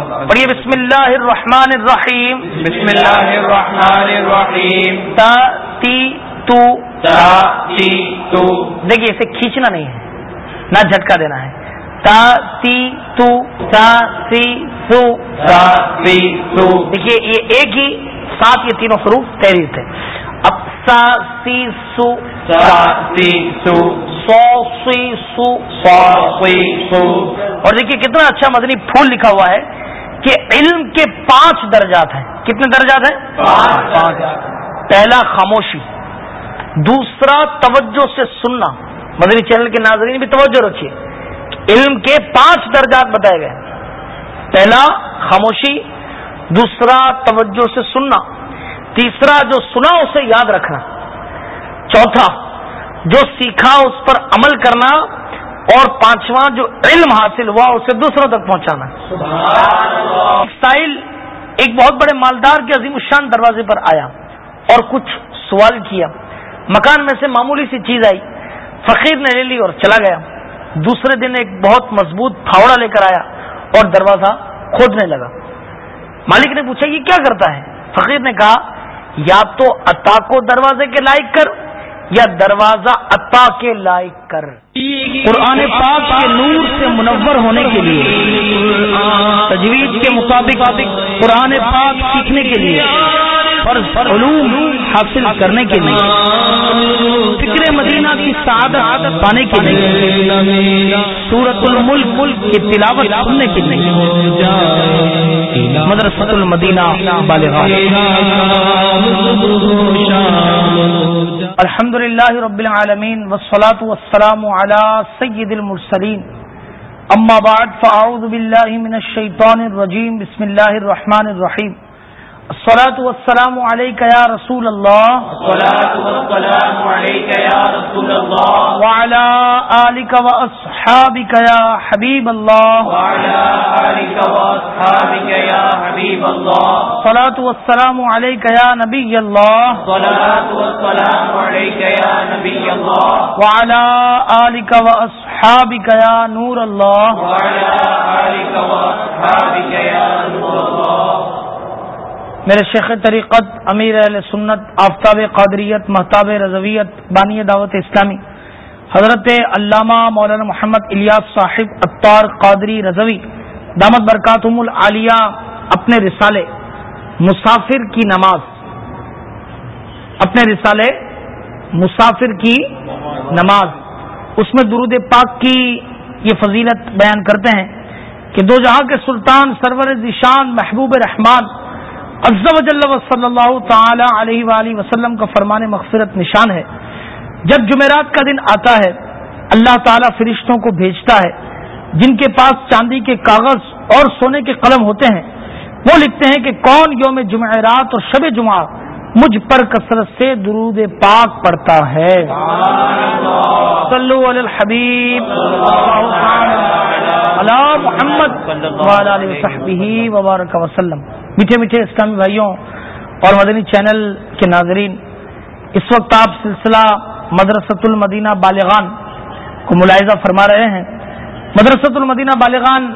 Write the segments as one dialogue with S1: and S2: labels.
S1: پڑھیے بسم اللہ الرحمن الرحیم.
S2: بسم اللہ الرحمن الرحیم.
S1: تا تی تو.
S2: تا تی تو.
S1: دیکھیے اسے کھینچنا نہیں ہے نہ جھٹکا دینا ہے۔ تا تی تو تا سی سو۔
S2: تا تی تو
S1: دیکھیے یہ ایک ہی ساتھ یہ تینوں حروف تحریر تھے۔ اب سا سی سو۔
S2: تا تی سو۔
S1: سو سی سو۔
S2: سا سی سو۔
S1: اور دیکھیے کتنا اچھا مدنی پھول لکھا ہوا ہے۔ کہ علم کے پانچ درجات ہیں۔ کتنے درجات ہیں؟
S2: پانچ۔
S1: پہلا خاموشی دوسرا توجہ سے سننا۔ مدنی چینل کے ناظرین بھی توجہ رکھیے۔ علم کے پانچ درجات بتائے گئے۔ پہلا خاموشی دوسرا توجہ سے سننا۔ تیسرا جو سنا اسے یاد رکھنا۔ چوتھا جو سیکھا اس پر عمل کرنا۔ اور پانچواں جو علم حاصل ہوا اسے دوسروں تک پہنچانا سائل ایک بہت بڑے مالدار کے عظیم الشان دروازے پر آیا اور کچھ سوال کیا۔ مکان میں سے معمولی سی چیز آئی۔ فقیر نے لے لی اور چلا گیا۔ دوسرے دن ایک بہت مضبوط پھاوڑا لے کر آیا اور دروازہ کھودنے لگا۔ مالک نے پوچھا یہ کیا کرتا ہے؟ فقیر نے کہا یا تو عطا کو دروازے کے لائق کر یا دروازہ عطا کے لائق کر۔ قرآن پاک کے نور سے منور ہونے کے لیے تجویز کے مطابق قرآن پاک سیکھنے کے لیے۔ فرض علوم حاصل کرنے کے لیے، فکر مدینہ کی سعادت پانے کے لیے سورت الملک ملک کی تلاوت سننے کے لیے، مدرسۃ المدینہ الحمد للہ رب العالمین وسلاۃ والسلام علی سید المرسلین۔ اما بعد، فاعوذ باللہ من الشیطان الرجیم، بسم اللہ الرحمن الرحیم۔ الصلاة والسلام عليك يا رسول الله.
S2: الصلاة والسلام عليك يا رسول الله.
S1: وعلى آلك وأصحابك يا حبيب الله.
S2: وعلى آلك وأصحابك يا حبيب الله.
S1: الصلاة والسلام عليك يا نبي الله.
S2: الصلاة والسلام عليك يا نبي الله.
S1: وعلى آلك وأصحابك يا نور الله.
S2: وعلى آلك وأصحابك يا نور الله.
S1: میرے شیخ طریقت، امیر اہل سنت، آفتاب قادریت محتاب رضویت، بانی دعوت اسلامی، حضرت علامہ مولانا محمد الیاس صاحب اطار قادری رضوی، دامت برکاتم العالیہ اپنے رسالے، مسافر کی نماز، اپنے رسالے، مسافر کی نماز، اس میں درود پاک کی یہ فضیلت بیان کرتے ہیں کہ دو جہاں کے سلطان سرور ذیشان محبوب رحمان عز و جل صلی اللہ تعالی علیہ وآلہ وسلم کا فرمان مغفرت نشان ہے جب جمعرات کا دن آتا ہے اللہ تعالی فرشتوں کو بھیجتا ہے جن کے پاس چاندی کے کاغذ اور سونے کے قلم ہوتے ہیں وہ لکھتے ہیں کہ کون یوم جمعرات اور شب جمعہ مجھ پر کثرت سے درود پاک پڑتا ہے صلو علی الحبیب محمد وبارک وسلم میٹھے میٹھے اسلامی بھائیوں اور مدنی چینل کے ناظرین، اس وقت آپ سلسلہ مدرسۃ المدینہ بالغان کو ملاحظہ فرما رہے ہیں۔ مدرسۃ المدینہ بالغان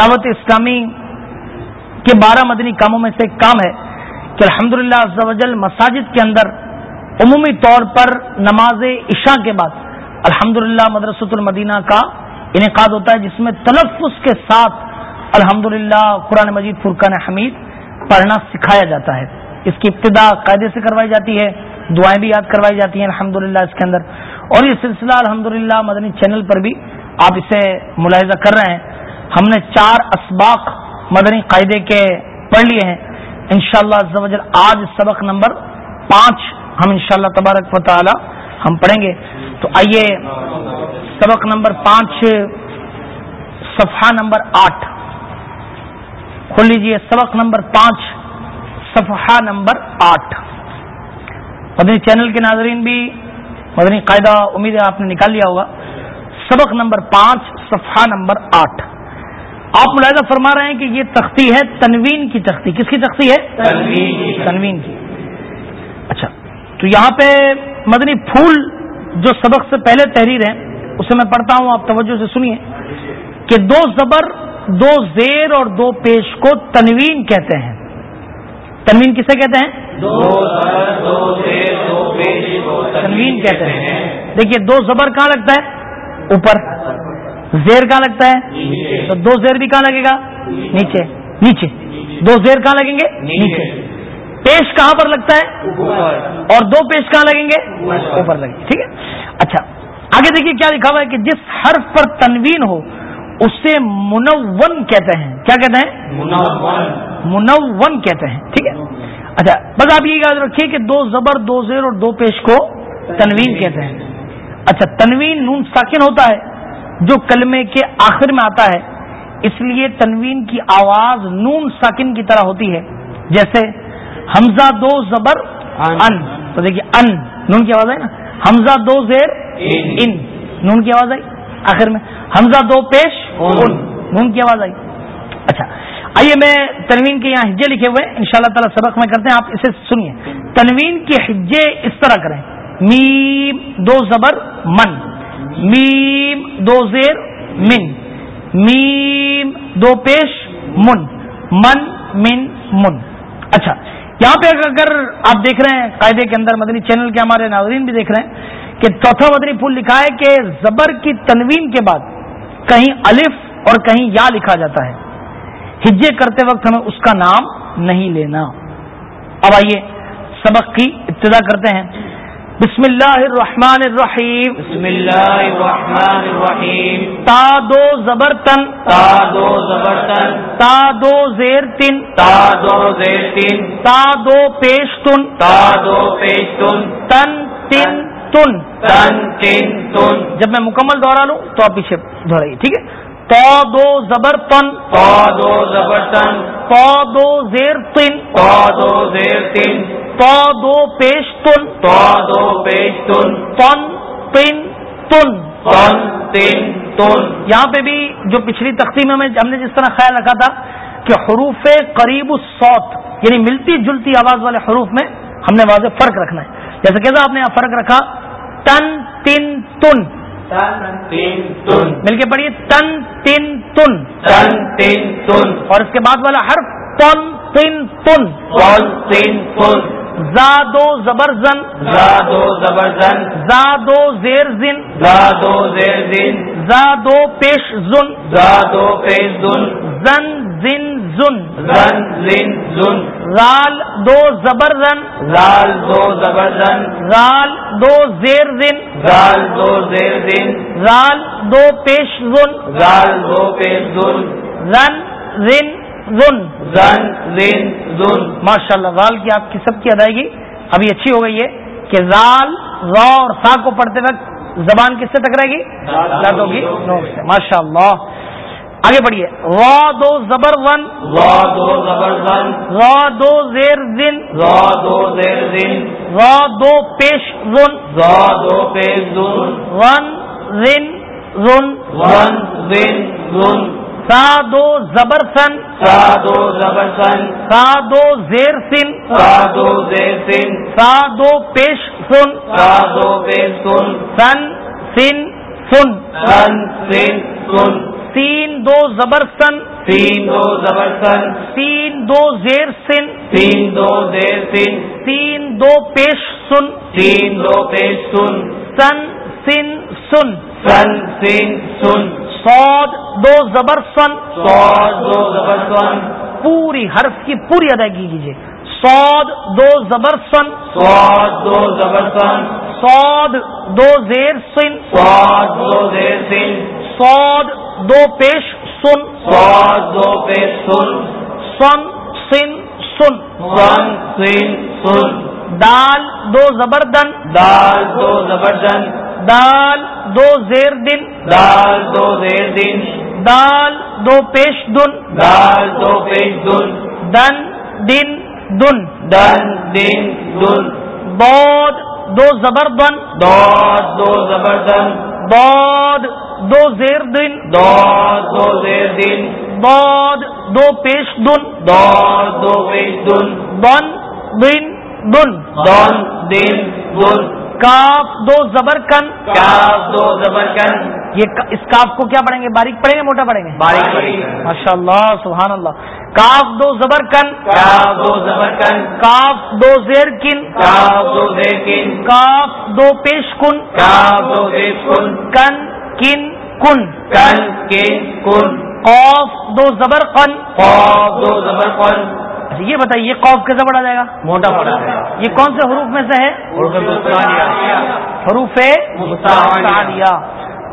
S1: دعوت اسلامی کے بارہ مدنی کاموں میں سے ایک کام ہے کہ الحمد للہ مساجد کے اندر عمومی طور پر نماز عشاء کے بعد الحمد للہ مدرسۃ المدینہ کا انعقاد ہوتا ہے، جس میں تلفظ کے ساتھ الحمد للہ قرآن مجید فرقان حمید پڑھنا سکھایا جاتا ہے۔ اس کی ابتدا قاعدے سے کروائی جاتی ہے، دعائیں بھی یاد کروائی جاتی ہیں الحمد اس کے اندر۔ اور یہ سلسلہ الحمد مدنی چینل پر بھی آپ اسے ملاحظہ کر رہے ہیں۔ ہم نے چار اسباق مدنی قاعدے کے پڑھ لیے ہیں۔ انشاءاللہ شاء اللہ آج سبق نمبر پانچ ہم انشاءاللہ تبارک و تعالی ہم پڑھیں گے۔ تو آئیے سبق نمبر پانچ، صفحہ نمبر آٹھ۔ کھول لیجیے سبق نمبر پانچ صفحہ نمبر آٹھ۔ مدنی چینل کے ناظرین بھی مدنی قاعدہ امید ہے آپ نے نکال لیا ہوگا۔ سبق نمبر پانچ صفحہ نمبر آٹھ۔ آپ ملاحظہ فرما رہے ہیں کہ یہ تختی ہے تنوین کی تختی۔ کس کی تختی ہے؟ تنوین کی اچھا تو یہاں پہ مدنی پھول جو سبق سے پہلے تحریر ہے اسے میں پڑھتا ہوں آپ توجہ سے سنیے کہ دو زبر دو زیر اور دو پیش کو تنوین کہتے ہیں۔ تنوین کسے کہتے ہیں؟
S2: دو زبر دو زیر دو پیش کو
S1: تنوین کہتے ہیں۔ دیکھیے دو زبر کہاں لگتا ہے؟ اوپر۔ زیر کہاں لگتا ہے؟ تو دو زیر بھی کہاں لگے گا؟ نیچے۔ نیچے۔ دو زیر کہاں لگیں گے؟ نیچے۔ پیش کہاں پر لگتا ہے؟ اور دو پیش کہاں لگیں گے؟ اوپر لگیں گے۔ ٹھیک ہے؟ اچھا آگے دیکھیے کیا لکھا ہوا ہے کہ جس حرف پر تنوین ہو اسے منون کہتے ہیں۔ کیا کہتے ہیں؟
S2: منون۔
S1: کہتے ہیں۔ ٹھیک ہے؟ اچھا بس آپ یہ یاد رکھیے کہ دو زبر دو زیر اور دو پیش کو تنوین کہتے ہیں۔ اچھا تنوین نون ساکن ہوتا ہے جو کلمے کے آخر میں آتا ہے۔ اس لیے تنوین کی آواز نون ساکن کی طرح ہوتی ہے۔ جیسے حمزہ دو زبر
S2: ان۔
S1: تو دیکھیے ان۔ نون کی آواز ہے نا؟ حمزہ دو زیر۔
S2: ان۔
S1: نون کی آواز آئی۔ آخر میں حمزہ دو پیش نون کی آواز آئی۔ اچھا آئیے میں تنوین کے یہاں ہجے لکھے ہوئے ان شاء اللہ تعالیٰ سبق میں کرتے ہیں آپ اسے سنیے۔ تنوین کے ہجے اس طرح کریں۔ میم دو زبر من۔ میم دو زیر من۔ میم دو پیش من۔ من من من۔ اچھا یہاں پہ اگر آپ دیکھ رہے ہیں قاعدے کے اندر مدنی چینل کے ہمارے ناظرین بھی دیکھ رہے ہیں کہ چوتھا مدنی پھول لکھا ہے کہ زبر کی تنوین کے بعد کہیں الف اور کہیں یا لکھا جاتا ہے۔ ہجے کرتے وقت ہمیں اس کا نام نہیں لینا۔ اب آئیے سبق کی ابتدا کرتے ہیں۔ بسم اللہ الرحمن الرحیم۔
S2: بسم اللہ الرحمن الرحیم۔
S1: تا دو زبر تن۔
S2: تا دو زبرتن
S1: تا دو زیر تن۔
S2: تا دو زیر تین
S1: تا دو پیش تن۔
S2: تا دو پیشتن
S1: تن۔ تن تن۔
S2: تن. تین تن.
S1: جب میں مکمل دوہرا لوں تو آپ پیچھے دوہرائیے ٹھیک ہے؟ تو دو زبر تن.
S2: تا دو زبرتن
S1: تو دو زیر تن.
S2: تا دو زیر تین
S1: تو دو پیش تن.
S2: تا دو پیشتن
S1: تن. تن تن.
S2: تن تین تن.
S1: یہاں پہ بھی جو پچھلی تختی میں ہم نے جس طرح خیال رکھا تھا کہ حروف قریب الصوت یعنی ملتی جلتی آواز والے حروف میں ہم نے واضح فرق رکھنا ہے۔ جیسے کہتا آپ نے یہاں فرق رکھا تن تن تن۔
S2: تن تن
S1: مل کے پڑھیے تن تن تن۔
S2: تن تین تن۔
S1: اور اس کے بعد والا حرف تن تن تن۔
S2: تن تین تن
S1: زادو زبر زن
S2: زادو زبرزن.
S1: زادو زیر زن
S2: زادو زیر دین
S1: زادو پیش زن
S2: زادو پیش دن
S1: زن زن زن
S2: زن زن زن
S1: رال دو زبر زن
S2: زال دو زبرزن.
S1: رال دو زیر زن
S2: زال دو زیر دین
S1: رال دو پیش زن
S2: زال دو پیش
S1: زن
S2: زن زن زن
S1: ماشاء اللہ رال کی آپ کی سب کی ادائیگی ابھی اچھی ہو گئی ہے کہ رال را اور سا کو پڑھتے وقت زبان کس سے ٹکرائے گی؟ لات ہوگی؟ ماشاء اللہ آگے بڑھیے۔ را دو زبر ون
S2: را دو زبرزن
S1: را دو زیر زن
S2: را دو زیر دین
S1: را دو پیش زن
S2: را دو پیش
S1: رن رن رن
S2: زن زن زن
S1: سا دو زبر سن
S2: سا دو زبرزن
S1: سا دو زیر سن
S2: سا دو زیر دین
S1: سا دو پیش سن
S2: سا دو پیش دن
S1: سن سن سن
S2: سن سن سن
S1: سین دو زبر سن
S2: تین دو زبرسن
S1: سین دو زیر سن
S2: تین دو زیر تین
S1: سین دو پیش سن
S2: تین دو پیش سن
S1: سن سن سن
S2: سن سین سن
S1: سود دو زبر سن۔
S2: سو دو زبرسن
S1: پوری حرف کی پوری ادائیگی کیجیے سود دو زبر سن۔
S2: سو دو زبرسن
S1: سود دو زیر سن۔
S2: سو دو زیر تین
S1: سود دو پیش سن۔
S2: سو دو پیش سن۔
S1: سن سن سن۔
S2: سن سین سن۔
S1: دال دو زبر دن۔
S2: دال دو زبردن
S1: دال دو زیر دن
S2: دال دو زیر دین
S1: دال دو پیش دن
S2: دال دو پیش دن
S1: دن دن دن
S2: دن دین دن
S1: بود دو زبر دن
S2: داد دو زبردن
S1: بود دو زیر دن
S2: داد دو زیر دین
S1: بود دو پیش دن
S2: داد دو پیش دن
S1: دن دن۔ دن
S2: دن دین دن
S1: کاف دو زبر کن.
S2: کاف دو زبرکن
S1: یہ اس کاف کو کیا پڑھیں گے؟ باریک پڑھیں گے موٹا پڑھیں گے؟
S2: باریک
S1: ماشاء اللہ سبحان اللہ کاف دو زبر کن.
S2: کاف دو زبر کن.
S1: کاف دو زیر کن.
S2: کاف دو زیر کن.
S1: کاف دو پیش کن.
S2: کاف دو زیر کن.
S1: کن کن کن.
S2: کن کن کن.
S1: قوف دو زبر قن.
S2: قاف دو زبر قن.
S1: اچھا یہ بتائیے یہ قوف کیسے پڑھا جائے گا؟
S2: موٹا پڑا ہے
S1: یہ کون سے حروف میں سے ہے؟
S2: حروف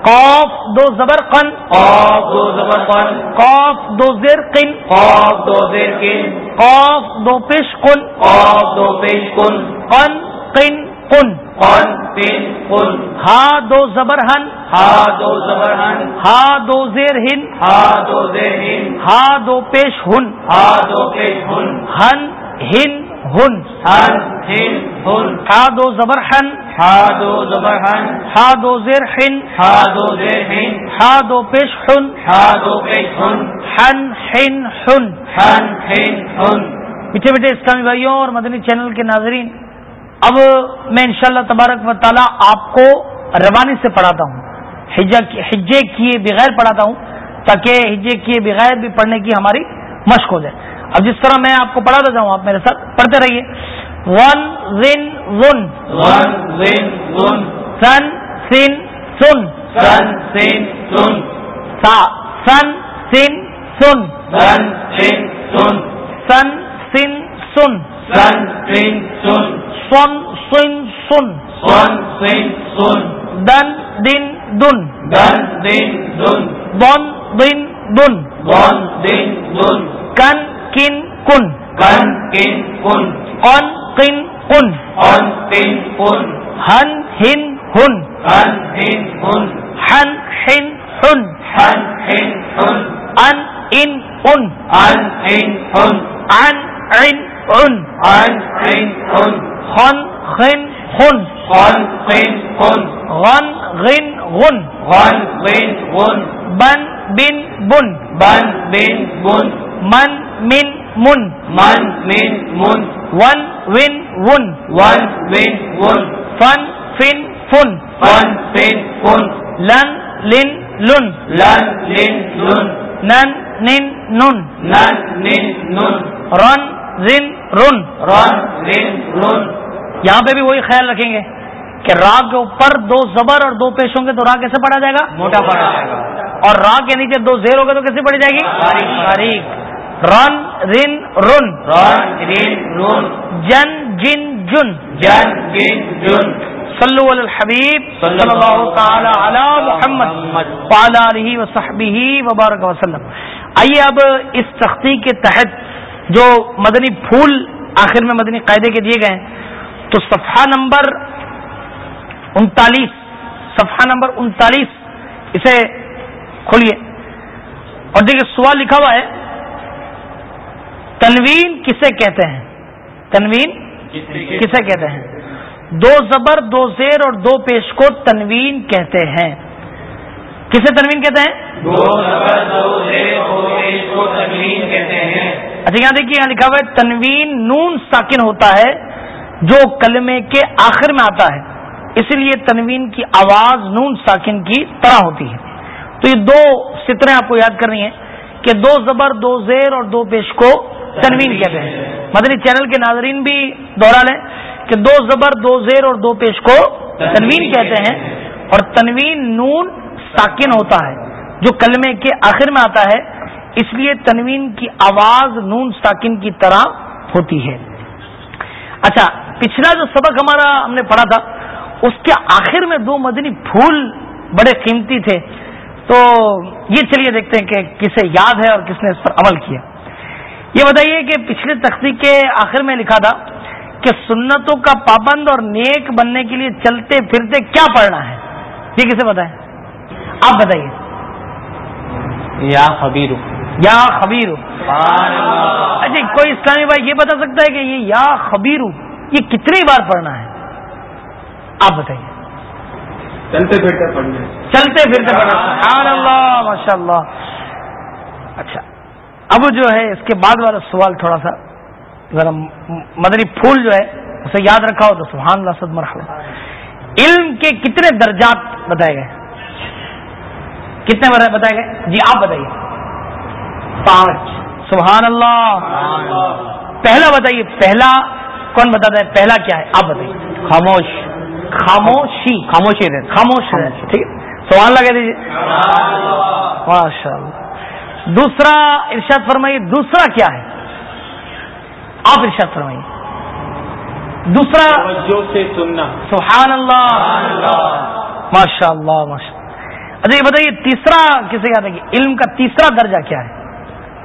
S1: قوف دو زبر قن۔
S2: قاف دو زبر قن۔
S1: قوف دو زیر قن۔
S2: قاف دو زیر کن
S1: قوف دو پیش قن
S2: قاف دو پیش کن۔
S1: قن قن قن
S2: قن قن۔
S1: ہا دو زبر ہن
S2: ہا دو زبر ہن
S1: ہا دو زیر ہن
S2: ہا دو زیر ہن
S1: ہا دو پیش ہن
S2: ہا دو پیش ہن
S1: ہن ہن ہن
S2: ہن ہن ہن
S1: ہا دو زبر ہن
S2: ہا دو زبر ہن
S1: ہا دو زیر ہن
S2: ہا دو زیر ہن
S1: ہا دو پیش ہن
S2: ہا دو پیش ہن
S1: ہن ہن ہن
S2: ہن ہن ہن
S1: میٹھے میٹھے اسلامی بھائیوں اور مدنی چینل کے ناظرین اب میں انشاءاللہ تبارک و تعالی آپ کو روانی سے پڑھاتا ہوں۔ حجے کیے بغیر پڑھاتا ہوں تاکہ حجے کیے بغیر بھی پڑھنے کی ہماری مشق ہو جائے۔ اب جس طرح میں آپ کو پڑھاتا جاؤں آپ میرے ساتھ پڑھتے رہیے۔ ون زن ون
S2: ون زن ون
S1: سن سن سن۔
S2: سن سن سن۔
S1: سا سن۔ سن سن
S2: سن۔ سن سن
S1: سن۔ سن سن
S2: سن سن سن
S1: سن سن سن
S2: سن
S1: دن دن دن
S2: دن دن دن
S1: دن دن دن
S2: دن دن دن
S1: کن کن کن
S2: کن کن کن
S1: قن قن قن
S2: ان تن کن
S1: ہن ہن ہن
S2: ان ہن ہن
S1: ہن ہن ہن
S2: ہن ہن ہن
S1: ان ان ان
S2: ان ہن ہن
S1: ان عن ان
S2: ان
S1: خن خن خن۔
S2: خن خن خن۔
S1: غن غن غن۔
S2: غن غن غن۔
S1: بن بن بن۔
S2: بن بن بن۔
S1: من من من۔
S2: من من من۔
S1: ون ون ون۔
S2: ون ون ون۔
S1: فن فن فن۔
S2: فن فن فن۔
S1: لن لن لن۔
S2: لن لن لن۔
S1: نن نن نن۔
S2: نن نن نن۔
S1: رن رن۔ رن.
S2: رن رن رن.
S1: یہاں پہ بھی وہی خیال رکھیں گے کہ را کے اوپر دو زبر اور دو پیش ہوں گے تو را کیسے پڑھا جائے گا؟
S2: موٹا پڑا جائے گا.
S1: اور را کے نیچے دو زیر ہوگا تو کیسے پڑھی جائے گی۔
S2: باریک.
S1: رن رن رن.
S2: رن
S1: جن جن جن.
S2: جن جن جن.
S1: صلو علی الحبیب.
S2: صلی
S1: اللہ تعالی علی محمد.
S2: محمد.
S1: وعلی علیہ وصحبہ وبارک وسلم. آئیے اب اس تختی کے تحت جو مدنی پھول آخر میں مدنی قاعدے کے دیے گئے ہیں، تو صفحہ نمبر انتالیس، صفحہ نمبر انتالیس، اسے کھولیے۔ اور دیکھیے، سوال لکھا ہوا ہے، تنوین کسے کہتے ہیں؟ تنوین کسے کہتے ہیں؟ دو زبر، دو زیر اور دو پیش کو تنوین کہتے ہیں۔ کسے تنوین کہتے ہیں؟
S2: دو زبر، دو زیر دو پیش کو تنوین کہتے ہیں۔
S1: اچھا یہاں دیکھیے، یہاں لکھا ہوا ہے، تنوین نون ساکن ہوتا ہے، جو کلمے کے آخر میں آتا ہے۔ اسی لیے تنوین کی آواز نون ساکن کی طرح ہوتی ہے۔ تو یہ دو ستریں آپ کو یاد کرنی ہے کہ دو زبر، دو زیر اور دو پیش کو تنوین کہتے ہیں۔ مدنی چینل کے ناظرین بھی دوہرا لیں کہ دو زبر، دو زیر اور دو پیش کو تنوین کہتے ہیں۔ اور تنوین نون ساکن ہوتا ہے، جو کلمے کے آخر میں آتا ہے۔ اس لیے تنوین کی آواز نون ساکن کی طرح ہوتی ہے۔ اچھا پچھلا جو سبق ہمارا ہم نے پڑھا تھا، اس کے آخر میں دو مدنی پھول بڑے قیمتی تھے۔ تو یہ چلیے دیکھتے ہیں کہ کسے یاد ہے اور کس نے اس پر عمل کیا۔ یہ بتائیے کہ پچھلے تختی کے آخر میں لکھا تھا کہ سنتوں کا پابند اور نیک بننے کے لیے چلتے پھرتے کیا پڑھنا ہے۔ یہ کسے بتائیں؟ آپ بتائیے۔
S2: یا خبیر
S1: یا خبیر اچھا کوئی اسلامی بھائی یہ بتا سکتا ہے کہ یہ یا خبیر یہ کتنی بار پڑھنا ہے؟ آپ بتائیے.
S2: چلتے پھرتے پڑھنے.
S1: چلتے پھرتے پڑھنا اللہ ماشاء اللہ اچھا اب جو ہے اس کے بعد والا سوال تھوڑا سا ذرا مدنی پھول جو ہے اسے یاد رکھا ہو تو سبحان اللہ صد مرحبا. علم کے کتنے درجات بتائے گئے؟ کتنے بتائے گئے؟ جی آپ بتائیے. پانچ۔ سبحان اللہ۔ پہلا بتائیے پہلا کون بتاتا ہے پہلا کیا ہے؟ آپ بتائیے۔ خاموش۔ خاموشی۔ خاموشی رہے خاموش ٹھیک۔ ہے سوال لگا دیجیے ماشاء اللہ دوسرا ارشاد فرمائیے دوسرا کیا ہے؟ آپ ارشاد فرمائیے۔ دوسرا۔
S2: سے سننا۔
S1: سبحان اللہ۔ ماشاء اللہ ماشاء اللہ اچھا یہ بتائیے تیسرا کسے یاد ہے کہ علم کا تیسرا درجہ کیا ہے؟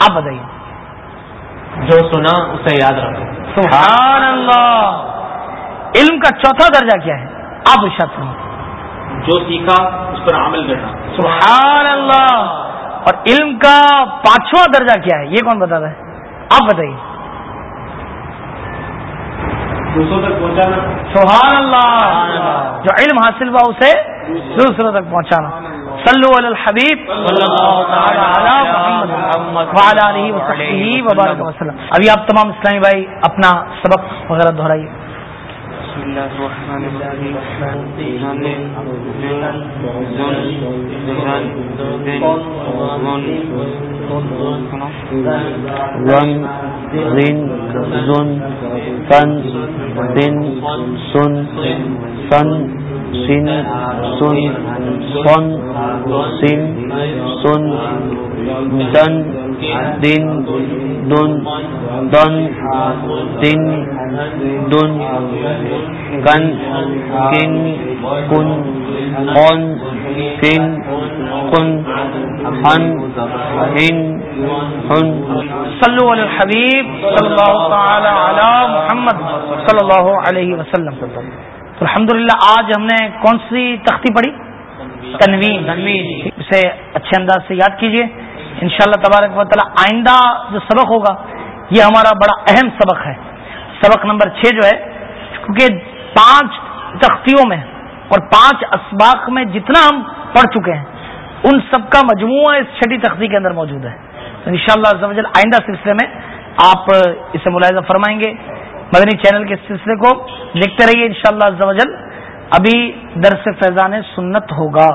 S1: آپ بتائیے
S2: جو سنا اسے یاد رکھو۔
S1: سبحان اللہ علم کا چوتھا درجہ کیا ہے؟ آپ ارشاد فرمائیے
S2: جو سیکھا اس پر عمل کرنا۔
S1: سبحان اللہ اور علم کا پانچواں درجہ کیا ہے؟ یہ کون بتا ہے؟ آپ بتائیے
S2: دوسروں تک پہنچانا۔
S1: سبحان اللہ جو علم حاصل ہوا اسے دوسروں تک پہنچانا۔ صلو علی الحبیب وبارک وسلم. ابھی آپ تمام اسلامی بھائی اپنا سبق وغیرہ دہرائیے. بسم الرحمن
S3: ون رن زن تن دن سن سن سن سن سن سن سن، دن دن دن دن دن دن کن کن کن کون کن کن، ہن ہن ہن۔
S1: صلو علی الحبیب صلی اللہ تعالی علی محمد صلی اللہ علیہ وسلم۔ الحمدللہ آج ہم نے کون سی تختی پڑھی؟ تنوین اسے اچھے انداز سے یاد کیجیے انشاءاللہ تبارک و تعالی آئندہ جو سبق ہوگا یہ ہمارا بڑا اہم سبق ہے. سبق نمبر چھ جو ہے کیونکہ پانچ تختیوں میں اور پانچ اسباق میں جتنا ہم پڑھ چکے ہیں ان سب کا مجموعہ اس چھٹی تختی کے اندر موجود ہے. ان شاء اللہ آئندہ سلسلے میں آپ اسے ملاحظہ فرمائیں گے. مدنی چینل کے سلسلے کو دیکھتے رہیے ان شاء اللہ ابھی درس فیضان سنت ہوگا۔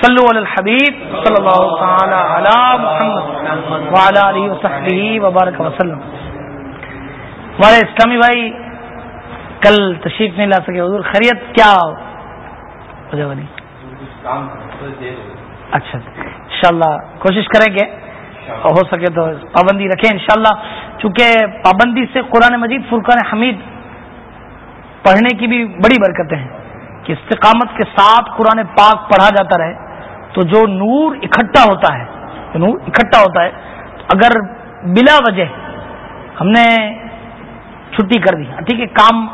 S1: صلو علی الحبیب صلی اللہ تعالی علی محمد وعلی علیہ وصحبہ وبارک وسلم۔ ہمارے اسلامی بھائی، کل تشریف نہیں لا سکے حضور۔ خیریت، کیا اچھا انشاءاللہ کوشش کریں گے۔ ہو سکے تو پابندی رکھیں انشاءاللہ۔ چونکہ پابندی سے قرآن مجید فرقان حمید پڑھنے کی بھی بڑی برکتیں ہیں کہ استقامت کے ساتھ قرآن پاک پڑھا جاتا رہے۔ تو جو نور اکٹھا ہوتا ہے نور اکٹھا ہوتا ہے اگر بلا وجہ ہم نے چھٹی کر دی ٹھیک ہے کام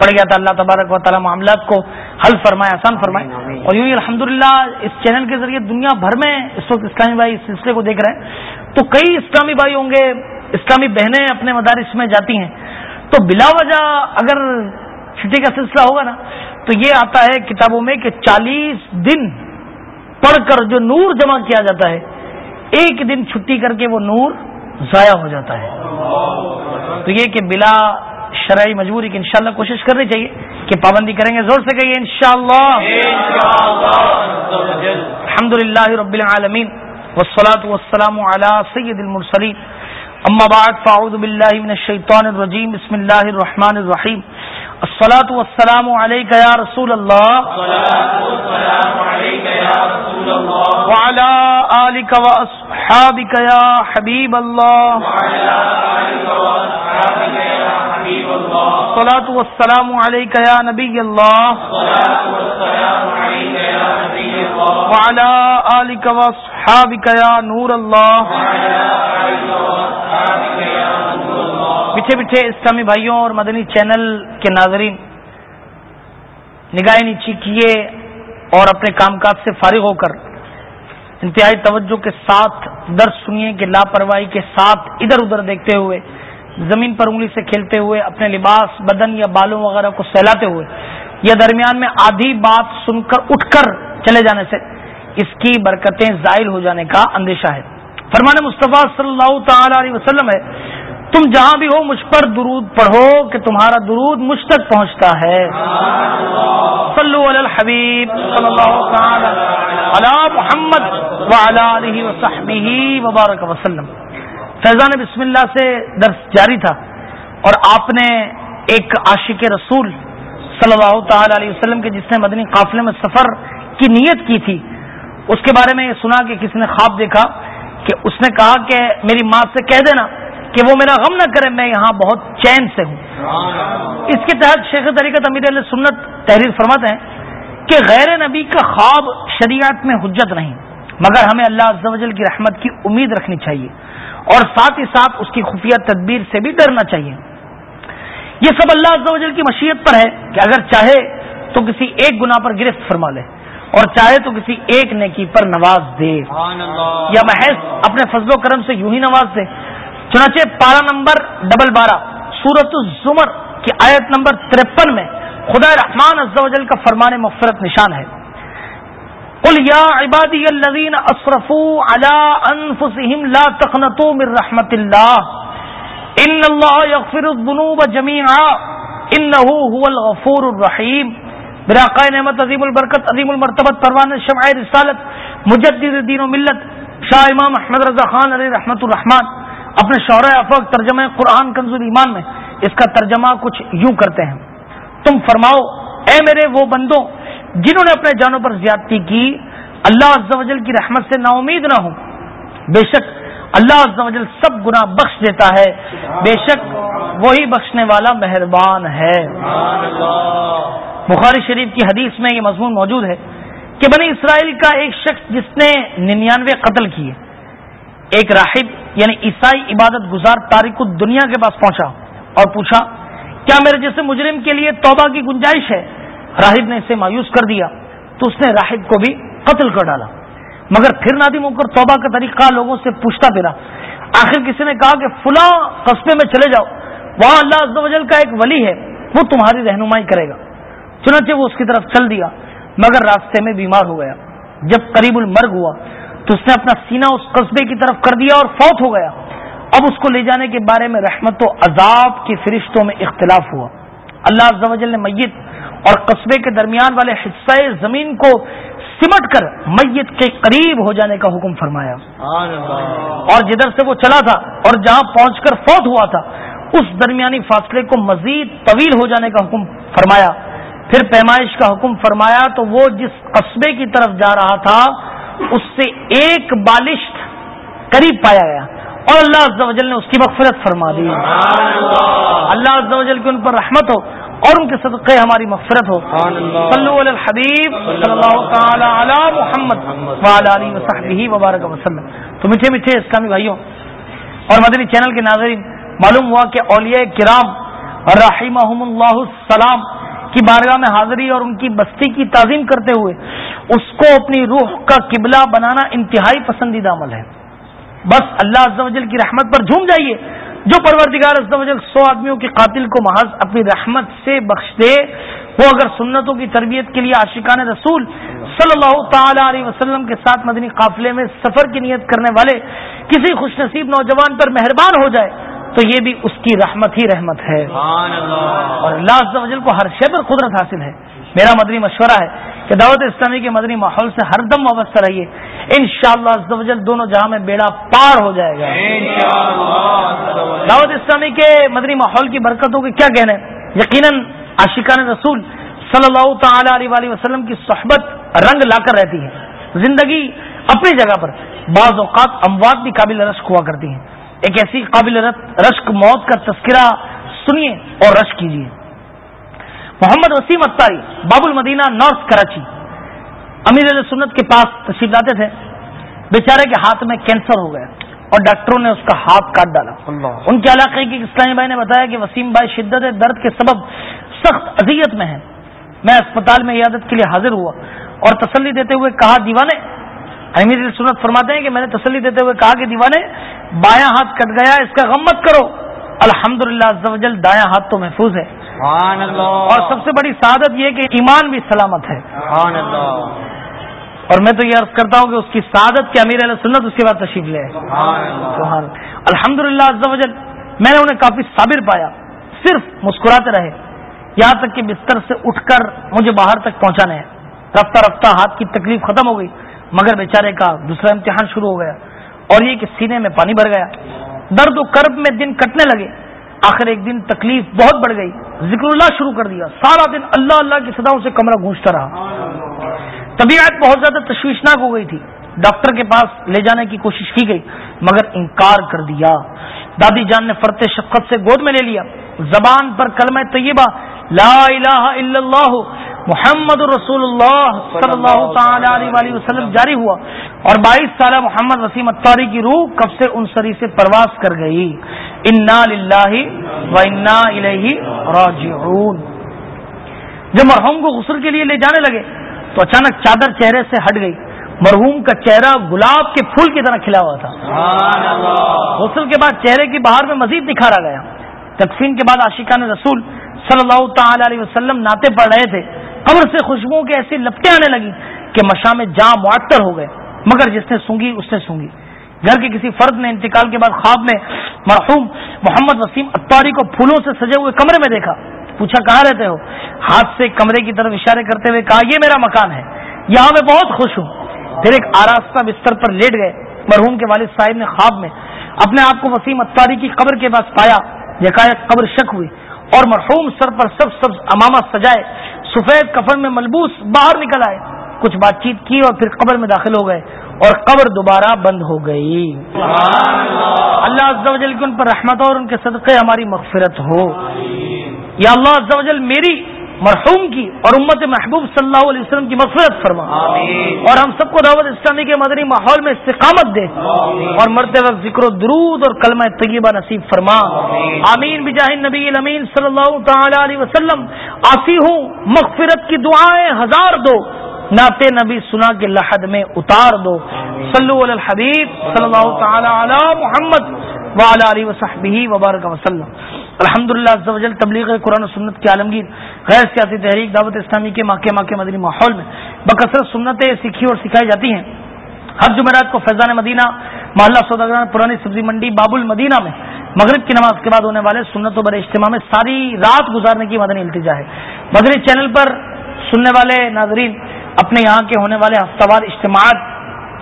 S1: پڑ گیا تھا اللہ تبارک و تعالیٰ معاملات کو حل فرمائے آسان فرمائے۔ اور یوں ہی الحمد اس چینل کے ذریعے دنیا بھر میں اس وقت اسلامی بھائی اس سلسلے کو دیکھ رہے ہیں۔ تو کئی اسلامی بھائی ہوں گے اسلامی بہنیں اپنے مدارس میں جاتی ہیں۔ تو بلا وجہ اگر چھٹی کا سلسلہ ہوگا نا تو یہ آتا ہے کتابوں میں کہ چالیس دن پڑھ کر جو نور جمع کیا جاتا ہے ایک دن چھٹی کر کے وہ نور ضائع ہو جاتا ہے۔ تو یہ کہ بلا شرعی مجبوری کی انشاءاللہ کوشش کرنی چاہیے کہ پابندی کریں گے زور سے کہیے انشاءاللہ۔ الحمد للہ رب العالمین۔ والصلاة والسلام على سید المرسلین. اما بعد، فاعوذ باللہ من الشیطان الرجیم، بسم اللہ الرحمن الرحیم. الصلاة والسلام علیکہ یا رسول اللہ. وعلى آلك وأصحابك يا حبيب الله الصلاة والسلام عليك يا نبي الله وعلى آلك وأصحابك يا نور الله پیچھے پیچھے اسلامی بھائیوں اور مدنی چینل کے ناظرین نگاہ نیچی کیے اور اپنے کام کاج سے فارغ ہو کر انتہائی توجہ کے ساتھ درد سنیے کہ لاپرواہی کے ساتھ ادھر ادھر دیکھتے ہوئے، زمین پر انگلی سے کھیلتے ہوئے، اپنے لباس، بدن یا بالوں وغیرہ کو سہلاتے ہوئے، یا درمیان میں آدھی بات سن کر، اٹھ کر چلے جانے سے اس کی برکتیں زائل ہو جانے کا اندیشہ ہے۔ فرمان مصطفیٰ صلی اللہ تعالی علیہ وسلم ہے، تم جہاں بھی ہو مجھ پر درود پڑھو کہ تمہارا درود مجھ تک پہنچتا ہے۔ صلو علی الحبیب صلی اللہ تعالی علی محمد وعلی وصحبہ وبارک وسلم۔ فیضان بسم اللہ سے درس جاری تھا اور آپ نے ایک عاشق رسول صلی اللہ تعالی علیہ وسلم کے جس نے مدنی قافلے میں سفر کی نیت کی تھی اس کے بارے میں یہ سنا کہ کسی نے خواب دیکھا کہ اس نے کہا کہ میری ماں سے کہہ دینا کہ وہ میرا غم نہ کرے، میں یہاں بہت چین سے ہوں۔ اس کے تحت شیخ طریقت امیر علیہ سنت تحریر فرماتے ہیں کہ غیر نبی کا خواب شریعت میں حجت نہیں، مگر ہمیں اللہ عز و جل کی رحمت کی امید رکھنی چاہیے اور ساتھ ہی ساتھ اس کی خفیہ تدبیر سے بھی ڈرنا چاہیے۔ یہ سب اللہ عز و جل کی مشیت پر ہے کہ اگر چاہے تو کسی ایک گنا پر گرفت فرما لے۔ اور چاہے تو کسی ایک نیکی پر نواز دے۔ یا محض اپنے فضل و کرم سے یوں ہی نواز دے۔ چنانچہ پارا نمبر ڈبل بارہ سورت الزمر کی آیت نمبر ترپن میں خدا رحمان جل کا فرمان مغفرت نشان ہے۔ قل یا عبادی الذین اسرفوا علی انفسهم لا تقنطوا من رحمت اللہ۔ ان اللہ یغفر الذنوب جميعا انه هو الغفور الرحیم۔ میرا براقع نعمت عظیم البرکت، عظیم المرتبت، پروان شمع رسالت، مجدد دین و ملت، شاہ امام احمد رضا خان علی رحمت الرحمان اپنے شعرۂ افق ترجمہ قرآن کنزول ایمان میں، اس کا ترجمہ کچھ یوں کرتے ہیں۔ تم فرماؤ، اے میرے وہ بندوں جنہوں نے اپنے جانوں پر زیادتی کی، اللہ عز و جل کی رحمت سے نا امید نہ ہوں۔ بے شک اللہ عز و جل سب گنا بخش دیتا ہے۔ بے شک وہی بخشنے والا مہربان ہے۔ بخاری شریف کی حدیث میں یہ مضمون موجود ہے کہ بنی اسرائیل کا ایک شخص جس نے ننانوے قتل کیے، ایک راہب یعنی عیسائی عبادت گزار تاریخ دنیا کے پاس پہنچا اور پوچھا، کیا میرے جیسے مجرم کے لیے توبہ کی گنجائش ہے؟ راہب نے اسے مایوس کر دیا، تو اس نے راہب کو بھی قتل کر ڈالا۔ مگر پھر نادم ہو کر توبہ کا طریقہ لوگوں سے پوچھتا پھرا۔ آخر کسی نے کہا کہ فلاں قصبے میں چلے جاؤ، وہاں اللہ عز و جل کا ایک ولی ہے، وہ تمہاری رہنمائی کرے گا۔ چنانچہ وہ اس کی طرف چل دیا، مگر راستے میں بیمار ہو گیا۔ جب قریب المرگ ہوا، تو اس نے اپنا سینہ اس قصبے کی طرف کر دیا اور فوت ہو گیا۔ اب اس کو لے جانے کے بارے میں رحمت و عذاب کے فرشتوں میں اختلاف ہوا۔ اللہ عز و جل نے میت اور قصبے کے درمیان والے حصہ زمین کو سمٹ کر میت کے قریب ہو جانے کا حکم فرمایا۔ اور جدھر سے وہ چلا تھا اور جہاں پہنچ کر فوت ہوا تھا، اس درمیانی فاصلے کو مزید طویل ہو جانے کا حکم فرمایا۔ پھر پیمائش کا حکم فرمایا تو وہ جس قصبے کی طرف جا رہا تھا، اس سے ایک بالشت قریب پایا گیا۔ اور اللہ عز و جل نے اس کی مغفرت فرما دی۔ اللہ عز و جل کی ان پر رحمت ہو اور ان کے صدقے ہماری مغفرت ہو۔ صلو علی الحبیب صلی اللہ تعالی علی محمد علیہ وصحبہ وبارک وسلم۔ تو میٹھے میٹھے اسلامی بھائیوں اور مدنی چینل کے ناظرین، معلوم ہوا کہ اولیاء کرام رحمہم اللہ السلام کی بارگاہ میں حاضری اور ان کی بستی کی تعظیم کرتے ہوئے اس کو اپنی روح کا قبلہ بنانا انتہائی پسندیدہ عمل ہے۔ بس اللہ عز و جل کی رحمت پر جھوم جائیے۔ جو پروردگار عز و جل سو آدمیوں کے قاتل کو محض اپنی رحمت سے بخش دے، وہ اگر سنتوں کی تربیت کے لیے عاشقان رسول صلی اللہ تعالی علیہ وسلم کے ساتھ مدنی قافلے میں سفر کی نیت کرنے والے کسی خوش نصیب نوجوان پر مہربان ہو جائے تو یہ بھی اس کی رحمت ہی رحمت ہے۔ اور اللہ عز و جل کو ہر شے پر قدرت حاصل ہے۔ میرا مدنی مشورہ ہے کہ دعوت اسلامی کے مدنی ماحول سے ہر دم وابستہ رہیے۔ ان شاء اللہ دونوں جہاں میں بیڑا پار ہو جائے گا۔ دعوت اسلامی کے مدنی ماحول کی برکتوں کے کیا کہنے یقیناً عاشقان رسول صلی اللہ تعالی علیہ وسلم کی صحبت رنگ لا کر رہتی ہے۔ زندگی اپنی جگہ پر بعض اوقات اموات بھی قابل رشک ہوا کرتی ہیں ایک ایسی قابل رشک موت کا تذکرہ سنیے اور رشک کیجیے۔ محمد وسیم اتاری باب المدینہ نارتھ کراچی۔ امیر علیہ سنت کے پاس تشریف لاتے تھے۔ بیچارے کے ہاتھ میں کینسر ہو گیا اور ڈاکٹروں نے اس کا ہاتھ کاٹ ڈالا۔ ان کے علاقے کے اسلامی بھائی نے بتایا کہ وسیم بھائی شدت درد کے سبب سخت اذیت میں ہیں۔ میں اسپتال میں عیادت کے لیے حاضر ہوا اور تسلی دیتے ہوئے کہا دیوانے امیر سنت فرماتے ہیں کہ میں نے تسلی دیتے ہوئے کہا کہ دیوانے بایاں ہاتھ کٹ گیا اس کا غم مت کرو۔ الحمد للہ دایاں ہاتھ تو محفوظ ہے۔ اور سب سے بڑی سعادت یہ کہ ایمان بھی سلامت ہے۔ اور میں تو یہ عرض کرتا ہوں کہ اس کی سعادت کے امیر علیہ سنت اس کے بعد تشریف لے۔ الحمد للہ میں نے انہیں کافی صابر پایا۔ صرف مسکراتے رہے۔ یہاں تک کہ بستر سے اٹھ کر مجھے باہر تک پہنچانے ہیں۔ رفتہ رفتہ ہاتھ کی تکلیف ختم ہو گئی۔ مگر بیچارے کا دوسرا امتحان شروع ہو گیا اور یہ کہ سینے میں پانی بھر گیا۔ درد و کرب میں دن کٹنے لگے۔ آخر ایک دن تکلیف بہت بڑھ گئی۔ ذکر اللہ شروع کر دیا۔ سارا دن اللہ اللہ کی سداؤں سے کمرہ گونجتا رہا۔ طبیعت بہت زیادہ تشویشناک ہو گئی تھی۔ ڈاکٹر کے پاس لے جانے کی کوشش کی گئی، مگر انکار کر دیا۔ دادی جان نے فرتے شفقت سے گود میں لے لیا۔ زبان پر کلمہ طیبہ، لا الہ الا اللہ محمد رسول اللہ صلی اللہ تعالی علیہ وسلم جاری ہوا اور بائیس سالہ محمد وسیم اتاری کی روح کب سے ان سری سے پرواز کر گئی؟ انا للہ و انا الیہ راجعون۔ جب مرحوم کو غسل کے لیے لے جانے لگے تو اچانک چادر چہرے سے ہٹ گئی۔ مرحوم کا چہرہ گلاب کے پھول کی طرح کھلا ہوا تھا۔ غسل کے بعد چہرے کی باہر میں مزید نکھارا گیا۔ تقسیم کے بعد عاشقان رسول صلی اللہ تعالی علیہ وسلم ناطے پڑ رہے تھے۔ قبر سے خوشبو کے ایسی لپٹیں آنے لگی کہ مشا میں جاں معطر ہو گئے۔ مگر جس نے سونگی، اس نے سونگی۔ گھر کے کسی فرد نے انتقال کے بعد خواب میں مرحوم محمد وسیم اتاری کو پھولوں سے سجے ہوئے کمرے میں دیکھا۔ پوچھا، کہاں رہتے ہو؟ ہاتھ سے کمرے کی طرف اشارے کرتے ہوئے کہا، یہ میرا مکان ہے۔ یہاں میں بہت خوش ہوں۔ پھر ایک آراستہ بستر پر لیٹ گئے۔ مرحوم کے والد صاحب نے خواب میں اپنے آپ کو وسیم اتاری کی قبر کے پاس پایا۔ یکایک قبر شک ہوئی۔ اور مرحوم سر پر سب سب امامہ سجائے سفید کفن میں ملبوس باہر نکل آئے۔ کچھ بات چیت کی اور پھر قبر میں داخل ہو گئے اور قبر دوبارہ بند ہو گئی۔ اللہ عز و جل کی ان پر رحمت اور ان کے صدقے ہماری مغفرت ہو۔ یا اللہ عز و جل میری مرحوم کی اور امت محبوب صلی اللہ علیہ وسلم کی مغفرت فرما۔ اور ہم سب کو دعوت اسلامی کے مدنی ماحول میں استقامت دے۔ اور مرتے وقت ذکر و درود اور کلمہ طیبہ نصیب فرما۔ آمین۔ بجاہ نبی الامین صلی اللہ تعالی علیہ وسلم۔ آسی ہوں۔ مغفرت کی دعائیں ہزار دو۔ نعت نبی سنا کے لحد میں اتار دو۔ صلو علی الحبیب صلی اللہ تعالی علی محمد وعلی علیہ وصحبہ وبارک وسلم۔ الحمد للہ تبلیغ قرآن و سنت کے عالمگیر، غیر سیاسی تحریک دعوت اسلامی کے ماہ ماہ کے مدنی ماحول میں بکثرت سنتیں سیکھی اور سکھائی جاتی ہیں۔ ہر جمعرات کو فیضان مدینہ، محلہ سوداگر پرانی سبزی منڈی باب المدینہ میں مغرب کی نماز کے بعد ہونے والے سنت و بر اجتماع میں ساری رات گزارنے کی مدنی التجا ہے۔ مدنی چینل پر سننے والے ناظرین، اپنے یہاں کے ہونے والے ہفتہ وار اجتماعات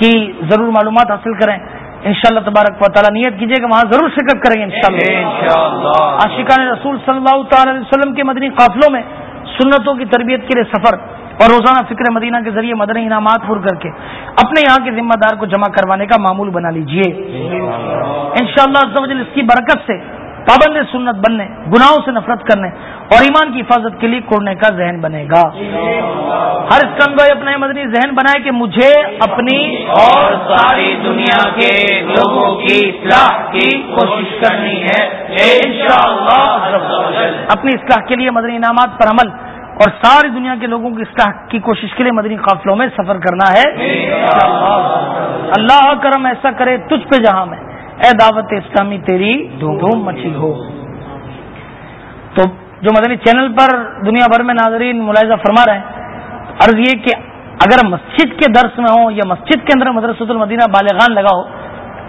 S1: کی ضرور معلومات حاصل کریں۔ ان شاء اللہ تبارک و تعالیٰ نیت کیجیے کہ وہاں ضرور شرکت کریں گے ان شاء اللہ عاشقان رسول صلی اللہ تعالی علیہ وسلم کے مدنی قافلوں میں سنتوں کی تربیت کے لیے سفر اور روزانہ فکر مدینہ کے ذریعے مدنی انعامات پر کر کے اپنے یہاں کے ذمہ دار کو جمع کروانے کا معمول بنا لیجیے ان شاء اللہ اس کی برکت سے پابند سنت بننے گناہوں سے نفرت کرنے اور ایمان کی حفاظت کے لیے کوڑنے کا ذہن بنے گا۔ ہر بھائی اپنا مدنی ذہن بنائے کہ مجھے اپنی
S2: اور ساری دنیا کے لوگوں کی اصلاح کی کوشش کرنی ہے۔
S1: اپنی اصلاح کے لیے مدنی انعامات پر عمل اور ساری دنیا کے لوگوں کی اصلاح کی کوشش کے لیے مدنی قافلوں میں سفر کرنا ہے۔ اللہ کرم ایسا کرے تجھ پہ جہاں میں۔ اے دعوت اسلامی تیری دھوم مچی ہو۔ تو جو مدنی چینل پر دنیا بھر میں ناظرین ملاحظہ فرما رہے ہیں عرض یہ کہ اگر مسجد کے درس میں ہو یا مسجد کے اندر مدرسۃ المدینہ بالغان لگا ہو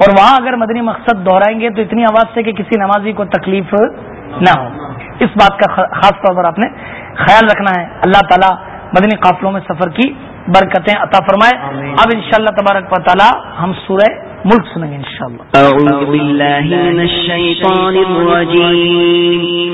S1: اور وہاں اگر مدنی مقصد دہرائیں گے تو اتنی آواز سے کہ کسی نمازی کو تکلیف نہ ہو۔ اس بات کا خاص طور پر آپ نے خیال رکھنا ہے۔ اللہ تعالیٰ مدنی قافلوں میں سفر کی برکتیں عطا فرمائے۔ اب انشاءاللہ تبارک و تعالیٰ ہم سورہ ملک سنیں گے انشاءاللہ۔ اعوذ باللہ من الشیطان الرجیم۔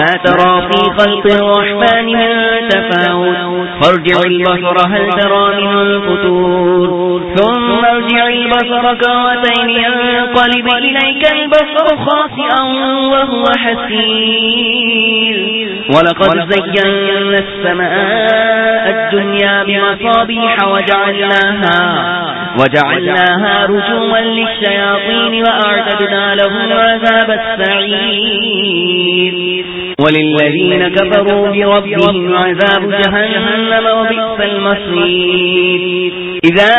S1: ما ترى في خلق الرحمن من تفاوت. فارجع البصر، هل ترى من الفتور ثم ارجع البصر كرتين، ينقلب إليك البصر خاسئا وهو حسير. ولقد زينا السماء الدنيا بمصابيح وجعلناها
S4: وجعلناها رجوما للشياطين وأعتدنا لهم عذاب السعير. وللذين كفروا بربهم عذاب جهنم وبئس المصير. إذا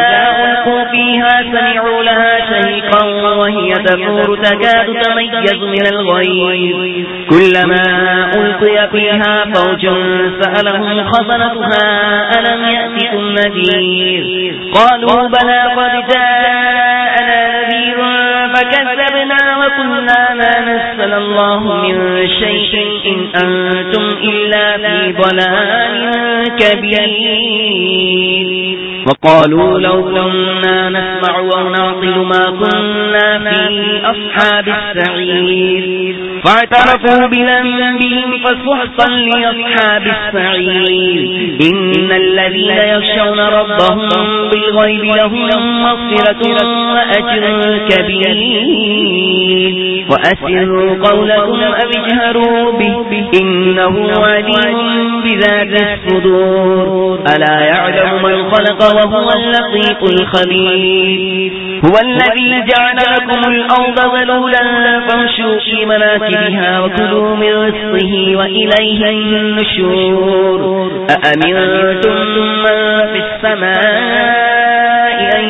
S4: ألقوا فيها سمعوا لها شهيقا وهي تفور تكاد تميز من الغير كلما ألقي فيها فوج سألهم خزنتها، ألم يأتكم نذير؟ قالوا بلى قد جاءنا فكذبنا وقلنا ما نسل الله من شيء إن أنتم إلا في ضلال كبير. وقالوا لو كنا نسمع ونعطل ما كنا في أصحاب السعير. فاعترفوا بذنبهم فسحقا لأصحاب السعير. إن الذين يخشون ربهم بالغيب لهم مغفرة وأجر كبير. وأسروا قولكم أو اجهروا به، إنه عليم بذات الصدور. ألا يعلم من خلق وهو اللطيف الخبير. هو الذي جعل لكم الأرض ذلولا فامشوا في مناكبها وكلوا من رزقه وإليه النشور. أأمنتم من في السماء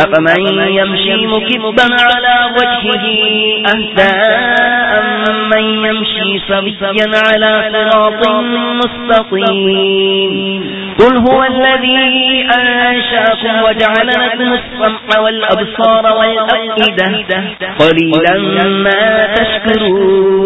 S4: أفمن يمشي مكبا على وجهه أهداء من يمشي سبيا على صراط مستقيم. قل هو الذي أنشاكم وجعل لكم السمع والأبصار والأفئدة. قليلا ما تشكرون.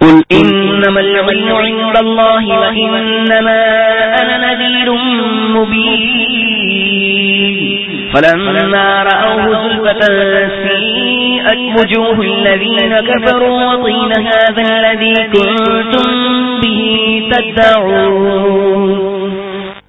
S4: قل إنما العلم عند الله وإنما أنا نذير مبين. فلما رأوه زلفة سيئت وجوه الذين كفروا وطين هذا الذي كنتم به تدعون.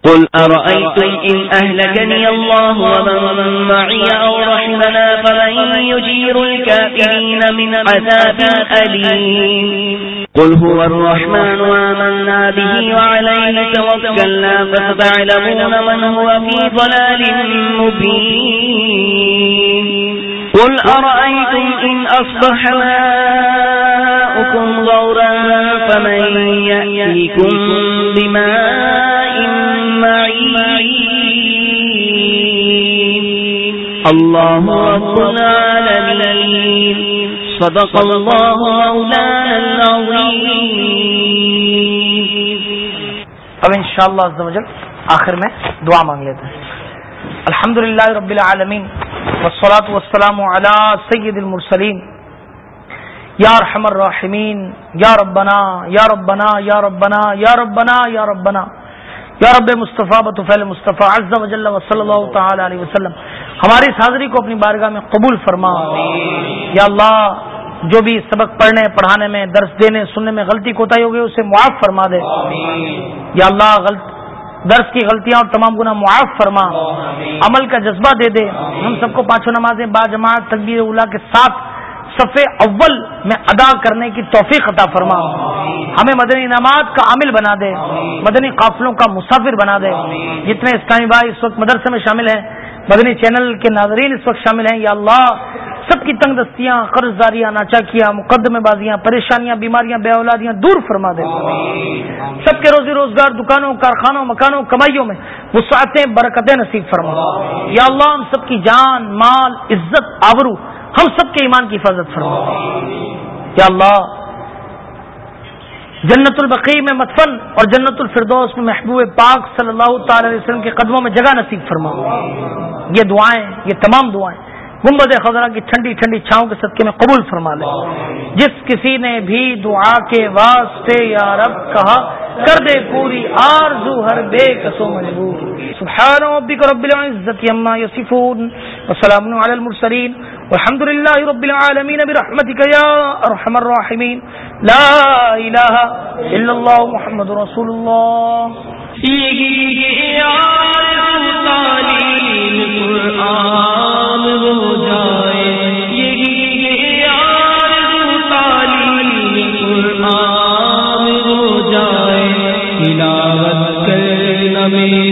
S4: قل أرأيتم إن أهلكني الله ومن معي أو رحمنا فمن يجير الكافرين من عذاب أليم. قل هو الرحمن وآمنا به وعليه توكلنا فستعلمون من هو في ضلال مبين. قل أرأيتم إن أصبح ماؤكم غورا فمن يأتيكم بماء العالمين. صدق الله مولانا العظيم.
S1: اب انشاءاللہ عز و جل آخر میں دعا مانگ لیتے ہیں. الحمد للہ رب العالمین والصلاة والسلام على سید المرسلین. یا رحم الراحمین یا ربنا یا ربنا یا ربنا یا ربنا یا ربنا. یا رب مصطفیٰ بطفیل مصطفیٰ عز و جل و صلی اللہ تعالی علیہ وسلم ہماری اس حاضری کو اپنی بارگاہ میں قبول فرما۔ یا اللہ جو بھی سبق پڑھنے پڑھانے میں درس دینے سننے میں غلطی کوتاہی ہوگی اسے معاف فرما دے۔ یا اللہ غلط درس کی غلطیاں اور تمام گنا معاف فرما۔ عمل کا جذبہ دے دے۔ ہم سب کو پانچوں نمازیں با جماعت تقبیر اولا کے ساتھ صفے اول میں ادا کرنے کی توفیق عطا فرما۔ ہمیں مدنی انعامات کا عامل بنا دے۔ مدنی قافلوں کا مسافر بنا دے۔ جتنے اسلامی بھائی اس وقت مدرسے میں شامل ہیں مدنی چینل کے ناظرین اس وقت شامل ہیں۔ یا اللہ سب کی تنگ دستیاں قرض داریاں ناچاکیاں مقدمے بازیاں پریشانیاں بیماریاں بے اولادیاں دور فرما دے۔ سب کے روزی روزگار دکانوں کارخانوں مکانوں کمائیوں میں وسعتیں برکتیں نصیب فرما۔ یا اللہ ہم سب کی جان مال عزت آبرو ہم سب کے ایمان کی حفاظت فرما۔ یا اللہ، جنت البقی میں متفن اور جنت الفردوس میں محبوب پاک صلی اللہ تعالی علیہ وسلم کے قدموں میں جگہ نصیب فرما۔ یہ دعائیں، یہ تمام دعائیں۔ گنبد خزرہ کی ٹھنڈی ٹھنڈی چھاؤں کے صدقے میں قبول فرما لے۔ جس کسی نے بھی دعا کے واسطے یا رب کہا، کر دے پوری آرزو ہر بے کسو مجبور۔ سبحان ربک رب العزت عما یصفون۔ وسلام علی المرسلین۔ والحمد للہ رب العالمین برحمتک یا ارحم الراحمین لا الہ الا اللہ محمد رسول اللہ
S4: قرآن ہو جائے یہی تعلیم قرآن ہو جائے تلاوت کرنا میرا کام صبح شام